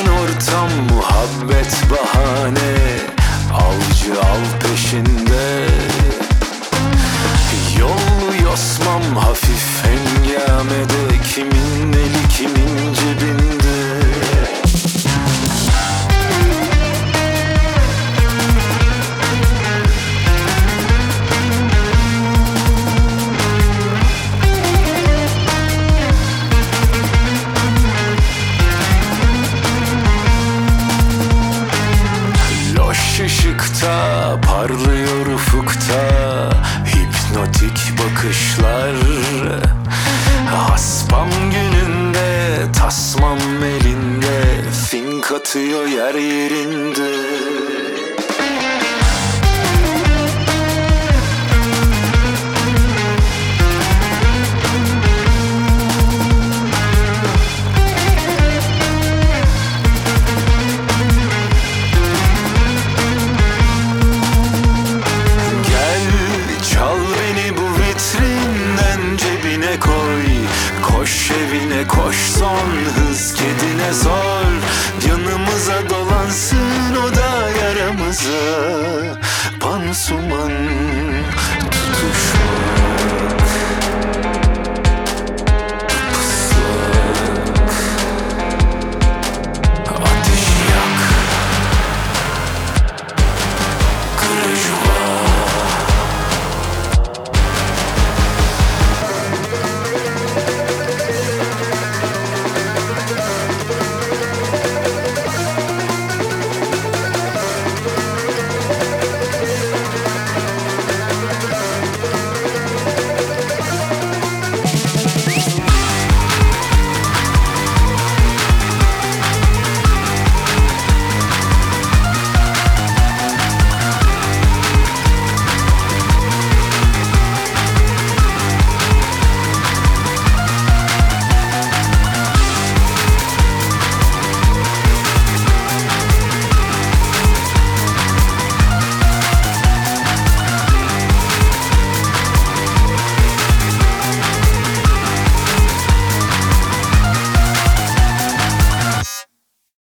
Yan ortam muhabbet bahane. Avcı av peşinde. Fink atıyor yer yerinde. Koy. Koş evine koş son hız kedine sor